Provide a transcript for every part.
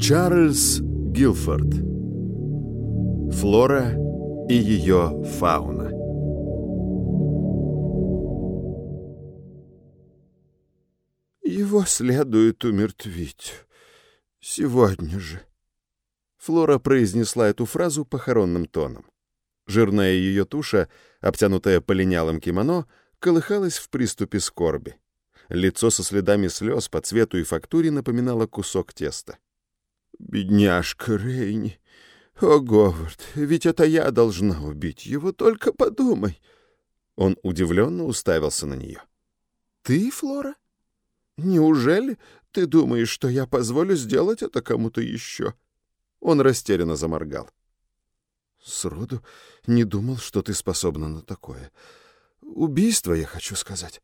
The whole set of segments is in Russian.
Чарльз Гилфорд Флора и ее фауна Его следует умертвить. Сегодня же. Флора произнесла эту фразу похоронным тоном. Жирная ее туша, обтянутая полинялым кимоно, колыхалась в приступе скорби. Лицо со следами слез по цвету и фактуре напоминало кусок теста. «Бедняжка Рейни! О, Говард, ведь это я должна убить его, только подумай!» Он удивленно уставился на нее. «Ты, Флора? Неужели ты думаешь, что я позволю сделать это кому-то еще?» Он растерянно заморгал. «Сроду не думал, что ты способна на такое. Убийство, я хочу сказать.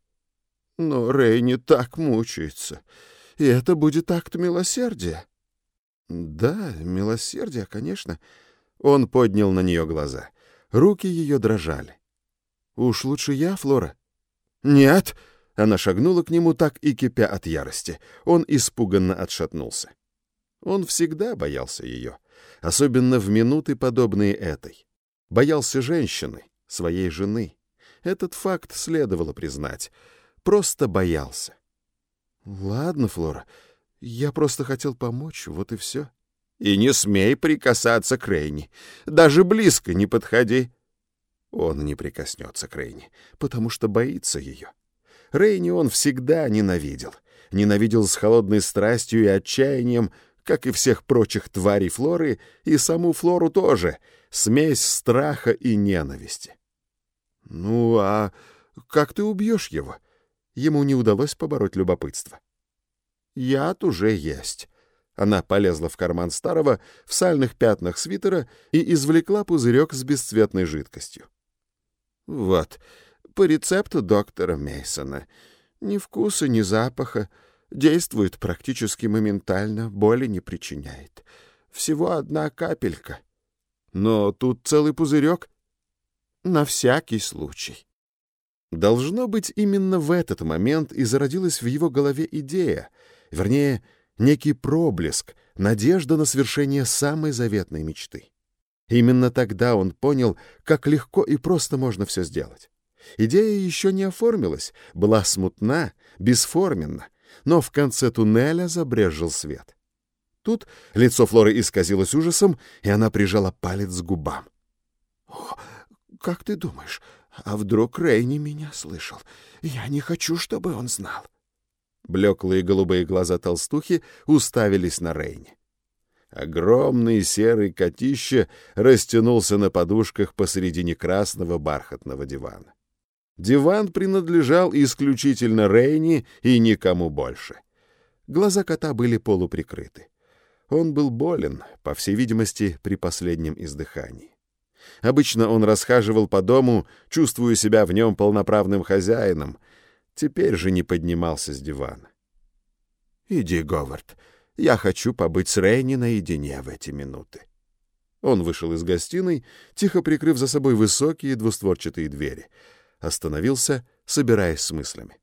Но Рейни так мучается, и это будет акт милосердия». «Да, милосердие, конечно». Он поднял на нее глаза. Руки ее дрожали. «Уж лучше я, Флора?» «Нет!» Она шагнула к нему, так и кипя от ярости. Он испуганно отшатнулся. Он всегда боялся ее, особенно в минуты, подобные этой. Боялся женщины, своей жены. Этот факт следовало признать. Просто боялся. «Ладно, Флора, я просто хотел помочь, вот и все». «И не смей прикасаться к Рейни. Даже близко не подходи». Он не прикоснется к Рейни, потому что боится ее. Рейни он всегда ненавидел. Ненавидел с холодной страстью и отчаянием, как и всех прочих тварей Флоры, и саму Флору тоже, смесь страха и ненависти. «Ну, а как ты убьешь его?» Ему не удалось побороть любопытство. «Яд уже есть». Она полезла в карман старого в сальных пятнах свитера и извлекла пузырек с бесцветной жидкостью. «Вот, по рецепту доктора Мейсона. Ни вкуса, ни запаха. Действует практически моментально, боли не причиняет. Всего одна капелька. Но тут целый пузырек. На всякий случай. Должно быть, именно в этот момент и зародилась в его голове идея, вернее, некий проблеск, надежда на свершение самой заветной мечты. Именно тогда он понял, как легко и просто можно все сделать. Идея еще не оформилась, была смутна, бесформенна, но в конце туннеля забрежил свет. Тут лицо Флоры исказилось ужасом, и она прижала палец к губам. «О, как ты думаешь, а вдруг Рейни меня слышал? Я не хочу, чтобы он знал». Блеклые голубые глаза толстухи уставились на Рейни. Огромный серый котище растянулся на подушках посередине красного бархатного дивана. Диван принадлежал исключительно Рейни и никому больше. Глаза кота были полуприкрыты. Он был болен, по всей видимости, при последнем издыхании. Обычно он расхаживал по дому, чувствуя себя в нем полноправным хозяином. Теперь же не поднимался с дивана. «Иди, Говард, я хочу побыть с Рейни наедине в эти минуты». Он вышел из гостиной, тихо прикрыв за собой высокие двустворчатые двери — остановился, собираясь с мыслями.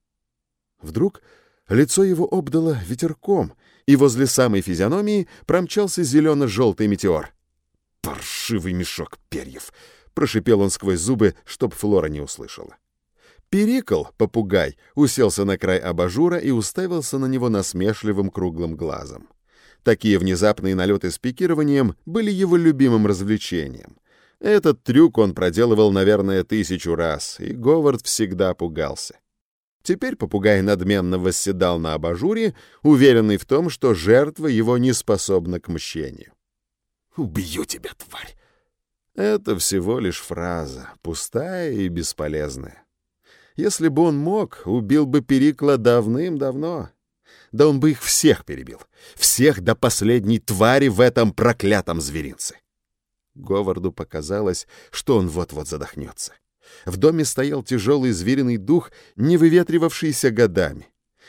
Вдруг лицо его обдало ветерком, и возле самой физиономии промчался зелено-желтый метеор. «Паршивый мешок перьев!» — прошипел он сквозь зубы, чтоб Флора не услышала. Перикл, попугай, уселся на край абажура и уставился на него насмешливым круглым глазом. Такие внезапные налеты с пикированием были его любимым развлечением. Этот трюк он проделывал, наверное, тысячу раз, и Говард всегда пугался. Теперь попугай надменно восседал на абажуре, уверенный в том, что жертва его не способна к мщению. «Убью тебя, тварь!» Это всего лишь фраза, пустая и бесполезная. Если бы он мог, убил бы Перикла давным-давно. Да он бы их всех перебил. Всех до последней твари в этом проклятом зверинце. Говарду показалось, что он вот-вот задохнется. В доме стоял тяжелый звериный дух, не выветривавшийся годами.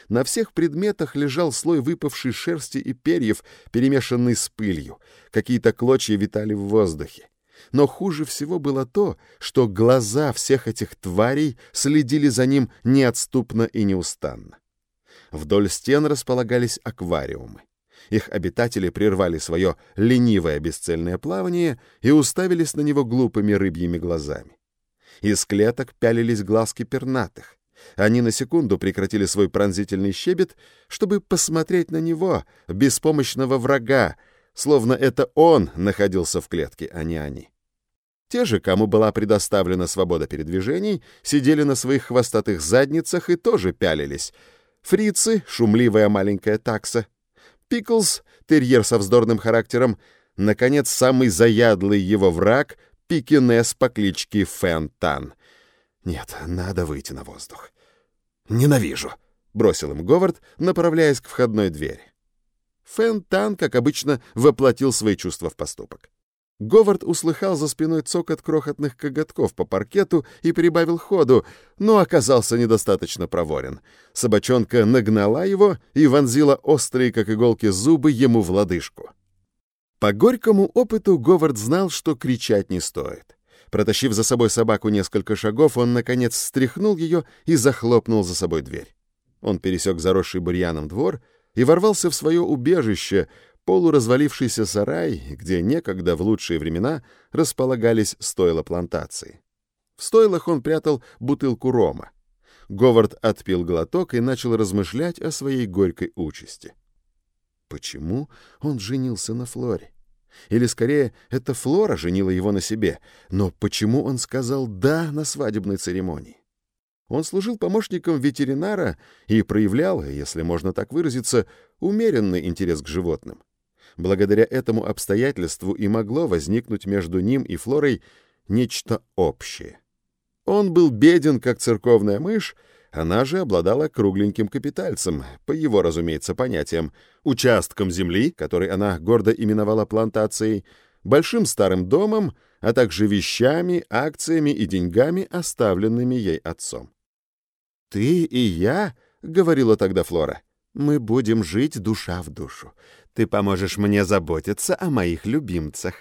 На всех предметах лежал слой выпавшей шерсти и перьев, перемешанный с пылью. Какие-то клочья витали в воздухе. Но хуже всего было то, что глаза всех этих тварей следили за ним неотступно и неустанно. Вдоль стен располагались аквариумы. Их обитатели прервали свое ленивое бесцельное плавание и уставились на него глупыми рыбьими глазами. Из клеток пялились глазки пернатых. Они на секунду прекратили свой пронзительный щебет, чтобы посмотреть на него, беспомощного врага, словно это он находился в клетке, а не они. Те же, кому была предоставлена свобода передвижений, сидели на своих хвостатых задницах и тоже пялились. Фрицы, шумливая маленькая такса, Пиклз, терьер со вздорным характером, наконец, самый заядлый его враг — пикинес по кличке Фентан. Нет, надо выйти на воздух. «Ненавижу», — бросил им Говард, направляясь к входной двери. Фентан, как обычно, воплотил свои чувства в поступок. Говард услыхал за спиной цокот крохотных коготков по паркету и прибавил ходу, но оказался недостаточно проворен. Собачонка нагнала его и вонзила острые, как иголки, зубы ему в лодыжку. По горькому опыту Говард знал, что кричать не стоит. Протащив за собой собаку несколько шагов, он, наконец, стряхнул ее и захлопнул за собой дверь. Он пересек заросший бурьяном двор и ворвался в свое убежище, полуразвалившийся сарай, где некогда в лучшие времена располагались стойла плантации. В стойлах он прятал бутылку рома. Говард отпил глоток и начал размышлять о своей горькой участи. Почему он женился на Флоре? Или, скорее, это Флора женила его на себе, но почему он сказал «да» на свадебной церемонии? Он служил помощником ветеринара и проявлял, если можно так выразиться, умеренный интерес к животным. Благодаря этому обстоятельству и могло возникнуть между ним и Флорой нечто общее. Он был беден, как церковная мышь, она же обладала кругленьким капитальцем, по его, разумеется, понятиям, участком земли, который она гордо именовала плантацией, большим старым домом, а также вещами, акциями и деньгами, оставленными ей отцом. «Ты и я», — говорила тогда Флора, — «мы будем жить душа в душу. Ты поможешь мне заботиться о моих любимцах».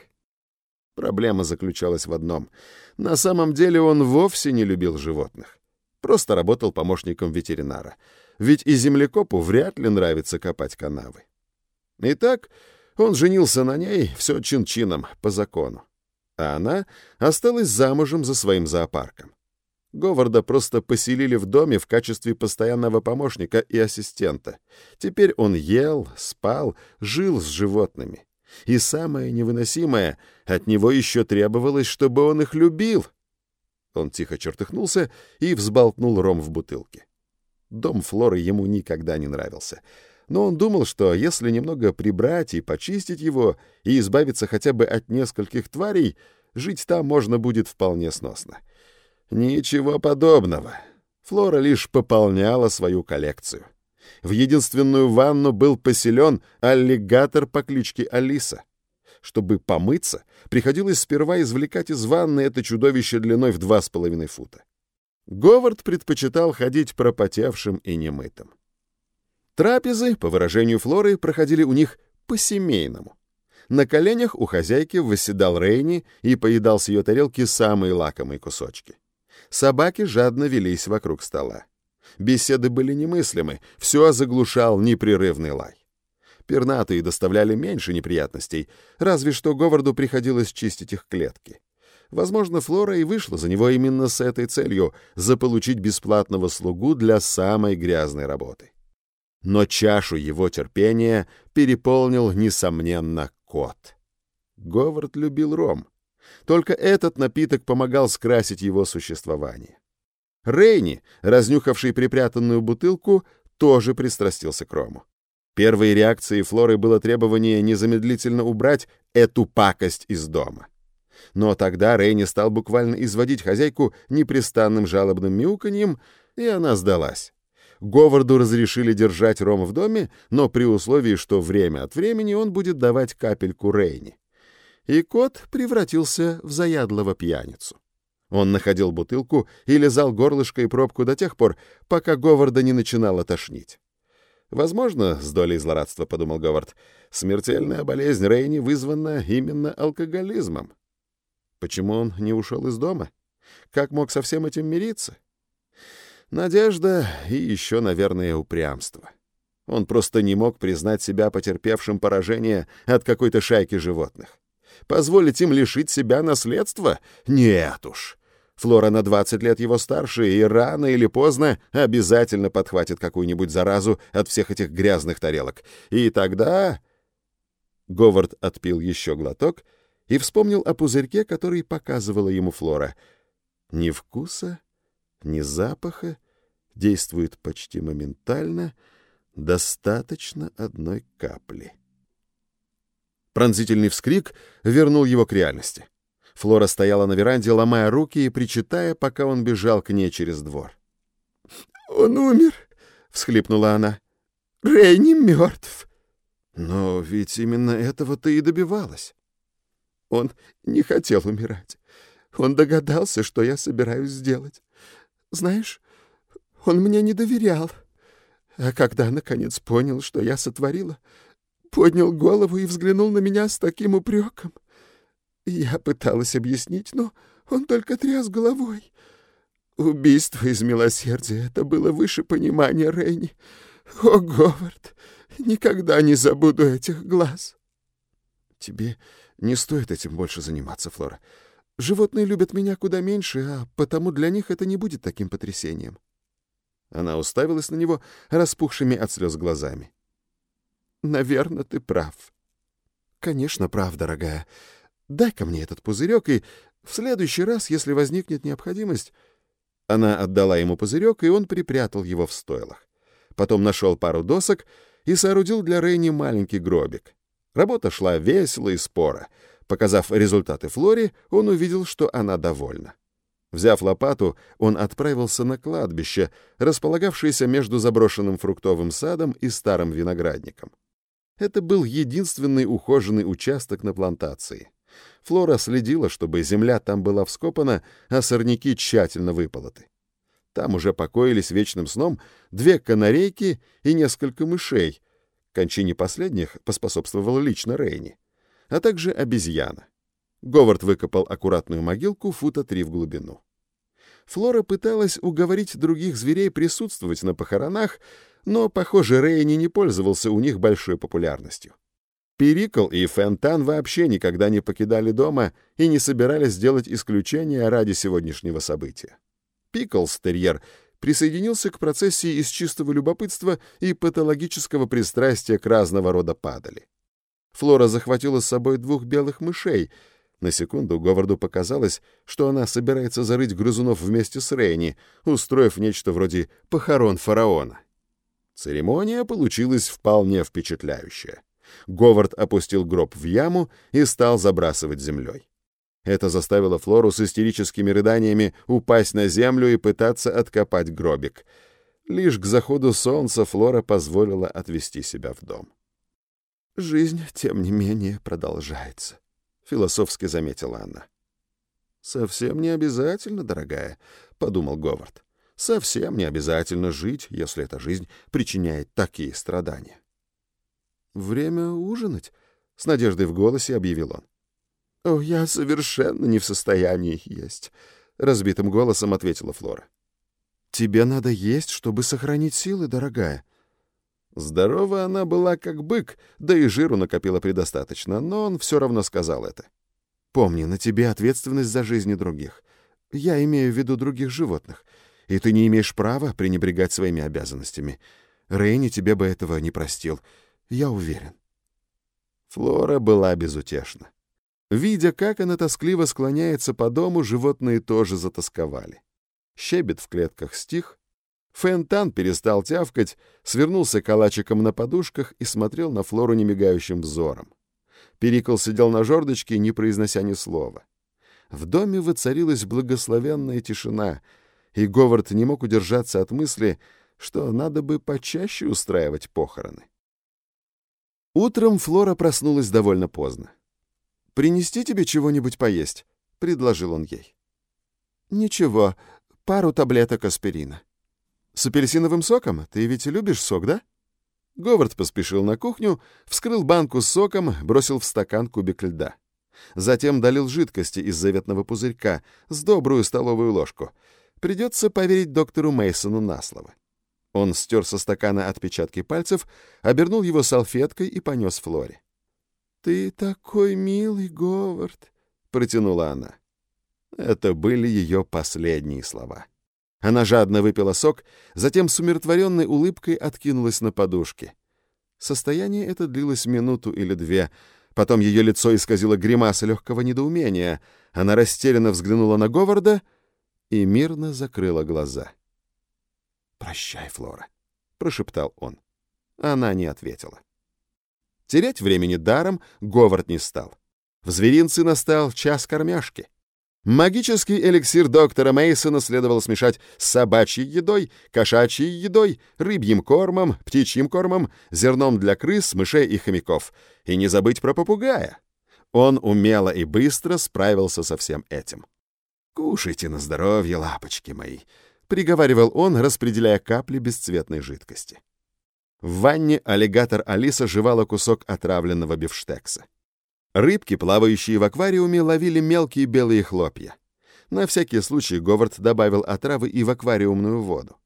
Проблема заключалась в одном. На самом деле он вовсе не любил животных. Просто работал помощником ветеринара. Ведь и землекопу вряд ли нравится копать канавы. Итак, он женился на ней все чин-чином, по закону. А она осталась замужем за своим зоопарком. Говарда просто поселили в доме в качестве постоянного помощника и ассистента. Теперь он ел, спал, жил с животными. И самое невыносимое, от него еще требовалось, чтобы он их любил. Он тихо чертыхнулся и взболтнул ром в бутылке. Дом Флоры ему никогда не нравился. Но он думал, что если немного прибрать и почистить его, и избавиться хотя бы от нескольких тварей, жить там можно будет вполне сносно. — Ничего подобного. Флора лишь пополняла свою коллекцию. В единственную ванну был поселен аллигатор по кличке Алиса. Чтобы помыться, приходилось сперва извлекать из ванны это чудовище длиной в два с половиной фута. Говард предпочитал ходить пропотевшим и немытым. Трапезы, по выражению Флоры, проходили у них по-семейному. На коленях у хозяйки восседал Рейни и поедал с ее тарелки самые лакомые кусочки. Собаки жадно велись вокруг стола. Беседы были немыслимы, все заглушал непрерывный лай. Пернатые доставляли меньше неприятностей, разве что Говарду приходилось чистить их клетки. Возможно, Флора и вышла за него именно с этой целью — заполучить бесплатного слугу для самой грязной работы. Но чашу его терпения переполнил, несомненно, кот. Говард любил ром. Только этот напиток помогал скрасить его существование. Рейни, разнюхавший припрятанную бутылку, тоже пристрастился к рому. Первой реакцией Флоры было требование незамедлительно убрать эту пакость из дома. Но тогда Рейни стал буквально изводить хозяйку непрестанным жалобным мяуканьем, и она сдалась. Говарду разрешили держать ром в доме, но при условии, что время от времени он будет давать капельку Рейни и кот превратился в заядлого пьяницу. Он находил бутылку и лизал горлышко и пробку до тех пор, пока Говарда не начинало тошнить. Возможно, с долей злорадства, подумал Говард, смертельная болезнь Рейни вызвана именно алкоголизмом. Почему он не ушел из дома? Как мог со всем этим мириться? Надежда и еще, наверное, упрямство. Он просто не мог признать себя потерпевшим поражение от какой-то шайки животных. Позволить им лишить себя наследства? Нет уж. Флора на 20 лет его старше, и рано или поздно обязательно подхватит какую-нибудь заразу от всех этих грязных тарелок. И тогда... Говард отпил еще глоток и вспомнил о пузырьке, который показывала ему Флора. Ни вкуса, ни запаха, действует почти моментально, достаточно одной капли. Пронзительный вскрик вернул его к реальности. Флора стояла на веранде, ломая руки и причитая, пока он бежал к ней через двор. «Он умер!» — всхлипнула она. «Рейни мертв!» «Но ведь именно этого ты и добивалась». Он не хотел умирать. Он догадался, что я собираюсь сделать. Знаешь, он мне не доверял. А когда, наконец, понял, что я сотворила, поднял голову и взглянул на меня с таким упреком. Я пыталась объяснить, но он только тряс головой. Убийство из милосердия — это было выше понимания Рейни. О, Говард, никогда не забуду этих глаз. Тебе не стоит этим больше заниматься, Флора. Животные любят меня куда меньше, а потому для них это не будет таким потрясением. Она уставилась на него распухшими от слез глазами. «Наверное, ты прав». «Конечно, прав, дорогая. Дай-ка мне этот пузырек, и в следующий раз, если возникнет необходимость...» Она отдала ему пузырек, и он припрятал его в стойлах. Потом нашел пару досок и соорудил для Рейни маленький гробик. Работа шла весело и споро. Показав результаты Флоре, он увидел, что она довольна. Взяв лопату, он отправился на кладбище, располагавшееся между заброшенным фруктовым садом и старым виноградником. Это был единственный ухоженный участок на плантации. Флора следила, чтобы земля там была вскопана, а сорняки тщательно выполоты. Там уже покоились вечным сном две канарейки и несколько мышей. Кончине последних поспособствовала лично Рейни, а также обезьяна. Говард выкопал аккуратную могилку фута три в глубину. Флора пыталась уговорить других зверей присутствовать на похоронах, но, похоже, Рейни не пользовался у них большой популярностью. Перикл и Фентан вообще никогда не покидали дома и не собирались сделать исключение ради сегодняшнего события. Пиклс, терьер, присоединился к процессии из чистого любопытства и патологического пристрастия к разного рода падали. Флора захватила с собой двух белых мышей — на секунду Говарду показалось, что она собирается зарыть грызунов вместе с Рейни, устроив нечто вроде похорон фараона. Церемония получилась вполне впечатляющая. Говард опустил гроб в яму и стал забрасывать землей. Это заставило Флору с истерическими рыданиями упасть на землю и пытаться откопать гробик. Лишь к заходу солнца Флора позволила отвести себя в дом. Жизнь, тем не менее, продолжается философски заметила она. Совсем не обязательно, дорогая, подумал Говард. Совсем не обязательно жить, если эта жизнь причиняет такие страдания. Время ужинать, с надеждой в голосе объявил он. О, я совершенно не в состоянии есть, разбитым голосом ответила Флора. Тебе надо есть, чтобы сохранить силы, дорогая, Здорова она была как бык, да и жиру накопила предостаточно, но он все равно сказал это. «Помни, на тебе ответственность за жизни других. Я имею в виду других животных, и ты не имеешь права пренебрегать своими обязанностями. Рейни тебе бы этого не простил, я уверен». Флора была безутешна. Видя, как она тоскливо склоняется по дому, животные тоже затасковали. Щебет в клетках стих, Фентан перестал тявкать, свернулся калачиком на подушках и смотрел на Флору немигающим взором. Перикл сидел на жердочке, не произнося ни слова. В доме воцарилась благословенная тишина, и Говард не мог удержаться от мысли, что надо бы почаще устраивать похороны. Утром Флора проснулась довольно поздно. «Принести тебе чего-нибудь поесть?» — предложил он ей. «Ничего, пару таблеток аспирина». «С апельсиновым соком? Ты ведь любишь сок, да?» Говард поспешил на кухню, вскрыл банку с соком, бросил в стакан кубик льда. Затем долил жидкости из заветного пузырька с добрую столовую ложку. Придется поверить доктору Мейсону на слово. Он стер со стакана отпечатки пальцев, обернул его салфеткой и понес Флоре. «Ты такой милый, Говард», — протянула она. Это были ее последние слова. Она жадно выпила сок, затем с умиротворенной улыбкой откинулась на подушке. Состояние это длилось минуту или две. Потом ее лицо исказило гримаса легкого недоумения. Она растерянно взглянула на Говарда и мирно закрыла глаза. «Прощай, Флора», — прошептал он. Она не ответила. Терять времени даром Говард не стал. В зверинце настал час кормяшки. Магический эликсир доктора Мейсона следовало смешать с собачьей едой, кошачьей едой, рыбьим кормом, птичьим кормом, зерном для крыс, мышей и хомяков. И не забыть про попугая. Он умело и быстро справился со всем этим. «Кушайте на здоровье, лапочки мои», — приговаривал он, распределяя капли бесцветной жидкости. В ванне аллигатор Алиса жевала кусок отравленного бифштекса. Рыбки, плавающие в аквариуме, ловили мелкие белые хлопья. На всякий случай Говард добавил отравы и в аквариумную воду.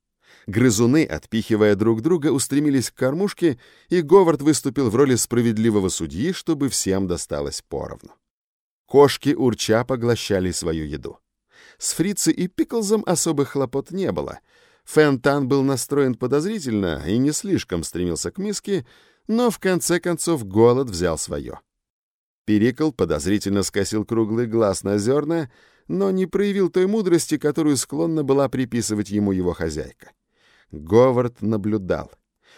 Грызуны, отпихивая друг друга, устремились к кормушке, и Говард выступил в роли справедливого судьи, чтобы всем досталось поровну. Кошки урча поглощали свою еду. С Фрицей и Пиклзом особых хлопот не было — Фентан был настроен подозрительно и не слишком стремился к миске, но в конце концов голод взял свое. Перикл подозрительно скосил круглый глаз на зерна, но не проявил той мудрости, которую склонна была приписывать ему его хозяйка. Говард наблюдал.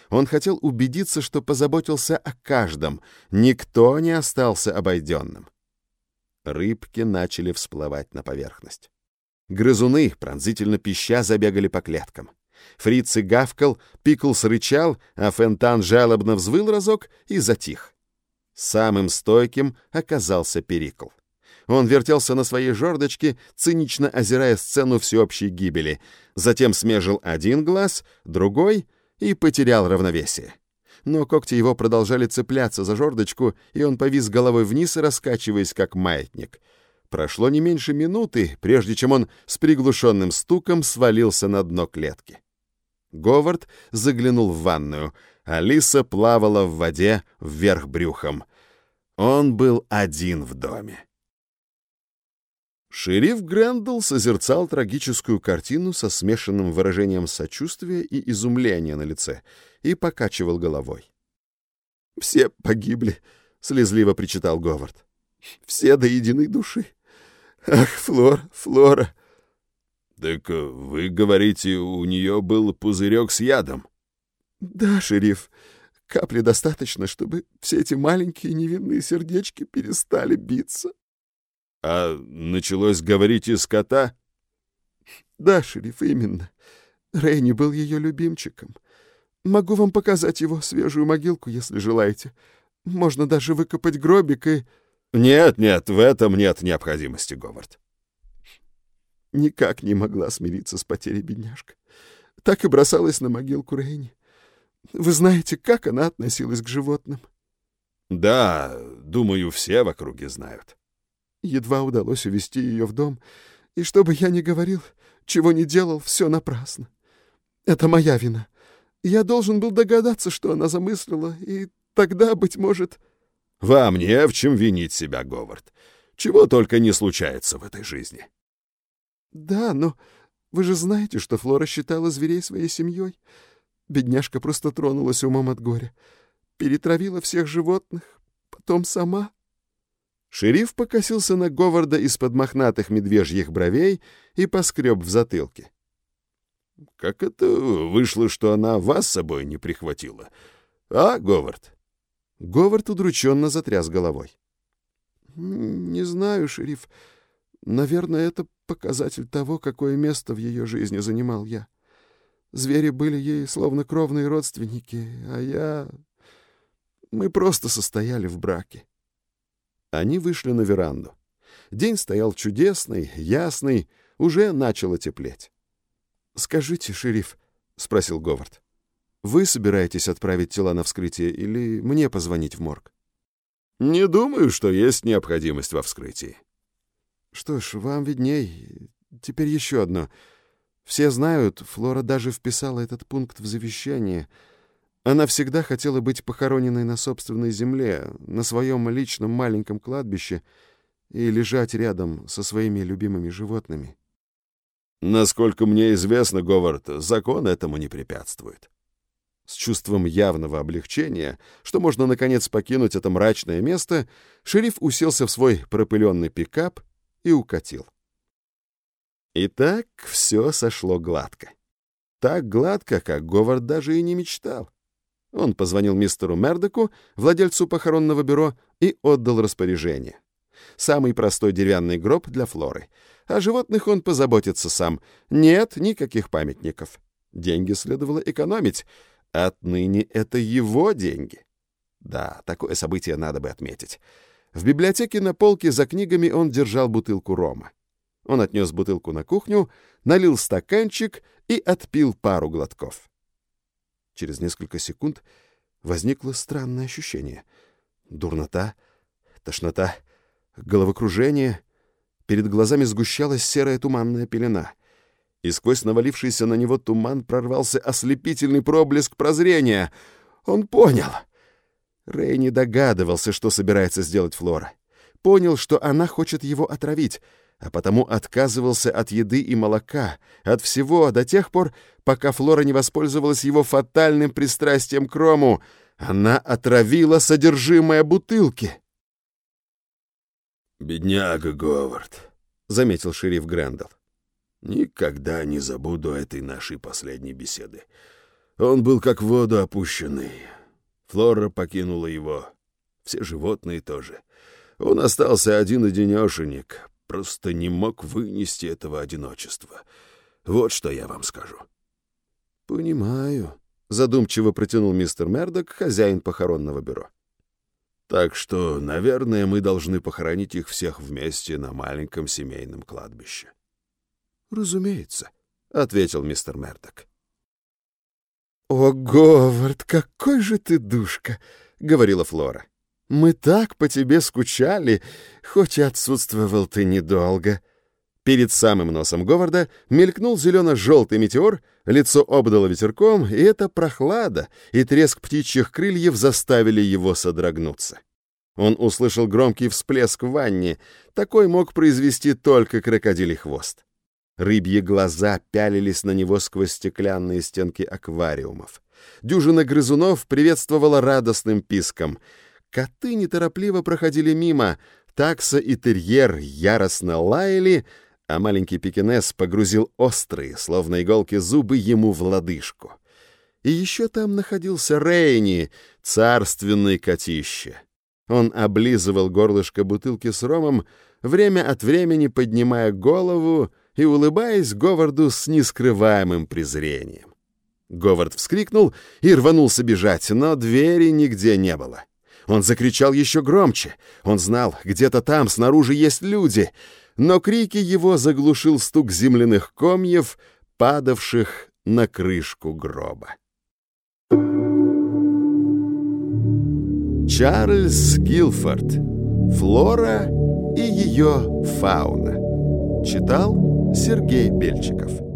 Он хотел убедиться, что позаботился о каждом, никто не остался обойденным. Рыбки начали всплывать на поверхность. Грызуны, пронзительно пища, забегали по клеткам. Фриц и гавкал, Пиклс рычал, а Фентан жалобно взвыл разок и затих. Самым стойким оказался Перикл. Он вертелся на своей жердочке, цинично озирая сцену всеобщей гибели, затем смежил один глаз, другой и потерял равновесие. Но когти его продолжали цепляться за жердочку, и он повис головой вниз, раскачиваясь, как маятник — Прошло не меньше минуты, прежде чем он с приглушенным стуком свалился на дно клетки. Говард заглянул в ванную. Алиса плавала в воде вверх брюхом. Он был один в доме. Шериф Грэндл созерцал трагическую картину со смешанным выражением сочувствия и изумления на лице и покачивал головой. «Все погибли», — слезливо причитал Говард. «Все до единой души. Ах, Флор, Флора. Так вы говорите, у нее был пузырек с ядом? Да, шериф. Капли достаточно, чтобы все эти маленькие невинные сердечки перестали биться. А началось говорить из кота? Да, шериф, именно. Рейни был ее любимчиком. Могу вам показать его свежую могилку, если желаете. Можно даже выкопать гробик и... Нет, нет, в этом нет необходимости, Говард. Никак не могла смириться с потерей бедняжка. Так и бросалась на могилку Рейни. Вы знаете, как она относилась к животным? Да, думаю, все в округе знают. Едва удалось увести ее в дом, и что бы я ни говорил, чего не делал, все напрасно. Это моя вина. Я должен был догадаться, что она замыслила, и тогда, быть может... Вам не в чем винить себя, Говард. Чего только не случается в этой жизни. Да, но вы же знаете, что Флора считала зверей своей семьей. Бедняжка просто тронулась умом от горя. Перетравила всех животных, потом сама. Шериф покосился на Говарда из-под мохнатых медвежьих бровей и поскреб в затылке. «Как это вышло, что она вас с собой не прихватила? А, Говард?» Говард удрученно затряс головой. «Не знаю, шериф. Наверное, это показатель того, какое место в ее жизни занимал я. Звери были ей словно кровные родственники, а я... Мы просто состояли в браке». Они вышли на веранду. День стоял чудесный, ясный, уже начало теплеть. «Скажите, шериф», — спросил Говард, вы собираетесь отправить тела на вскрытие или мне позвонить в морг? Не думаю, что есть необходимость во вскрытии. Что ж, вам видней. Теперь еще одно. Все знают, Флора даже вписала этот пункт в завещание. Она всегда хотела быть похороненной на собственной земле, на своем личном маленьком кладбище и лежать рядом со своими любимыми животными. Насколько мне известно, Говард, закон этому не препятствует. С чувством явного облегчения, что можно наконец покинуть это мрачное место, шериф уселся в свой пропыленный пикап и укатил. И так все сошло гладко. Так гладко, как Говард даже и не мечтал. Он позвонил мистеру Мердоку, владельцу похоронного бюро, и отдал распоряжение. Самый простой деревянный гроб для Флоры. О животных он позаботится сам. Нет никаких памятников. Деньги следовало экономить. Отныне это его деньги. Да, такое событие надо бы отметить. В библиотеке на полке за книгами он держал бутылку рома. Он отнес бутылку на кухню, налил стаканчик и отпил пару глотков. Через несколько секунд возникло странное ощущение. Дурнота, тошнота, головокружение. Перед глазами сгущалась серая туманная пелена. И сквозь навалившийся на него туман прорвался ослепительный проблеск прозрения. Он понял. Рэй не догадывался, что собирается сделать Флора. Понял, что она хочет его отравить — а потому отказывался от еды и молока, от всего до тех пор, пока Флора не воспользовалась его фатальным пристрастием к рому. Она отравила содержимое бутылки. «Бедняга Говард», — заметил шериф Грэндалл. «Никогда не забуду этой нашей последней беседы. Он был как в воду опущенный. Флора покинула его. Все животные тоже. Он остался один-одинешенек, просто не мог вынести этого одиночества. Вот что я вам скажу. «Понимаю», — задумчиво протянул мистер Мердок, хозяин похоронного бюро. «Так что, наверное, мы должны похоронить их всех вместе на маленьком семейном кладбище». «Разумеется», — ответил мистер Мердок. «О, Говард, какой же ты душка!» — говорила Флора. Мы так по тебе скучали, хоть и отсутствовал ты недолго». Перед самым носом Говарда мелькнул зелено-желтый метеор, лицо обдало ветерком, и эта прохлада и треск птичьих крыльев заставили его содрогнуться. Он услышал громкий всплеск в ванне, такой мог произвести только крокодилий хвост. Рыбьи глаза пялились на него сквозь стеклянные стенки аквариумов. Дюжина грызунов приветствовала радостным писком — Коты неторопливо проходили мимо, такса и терьер яростно лаяли, а маленький пекинес погрузил острые, словно иголки, зубы ему в лодыжку. И еще там находился Рейни, царственный котище. Он облизывал горлышко бутылки с ромом, время от времени поднимая голову и улыбаясь Говарду с нескрываемым презрением. Говард вскрикнул и рванулся бежать, но двери нигде не было. Он закричал еще громче. Он знал, где-то там снаружи есть люди. Но крики его заглушил стук земляных комьев, падавших на крышку гроба. Чарльз Гилфорд. Флора и ее фауна. Читал Сергей Бельчиков.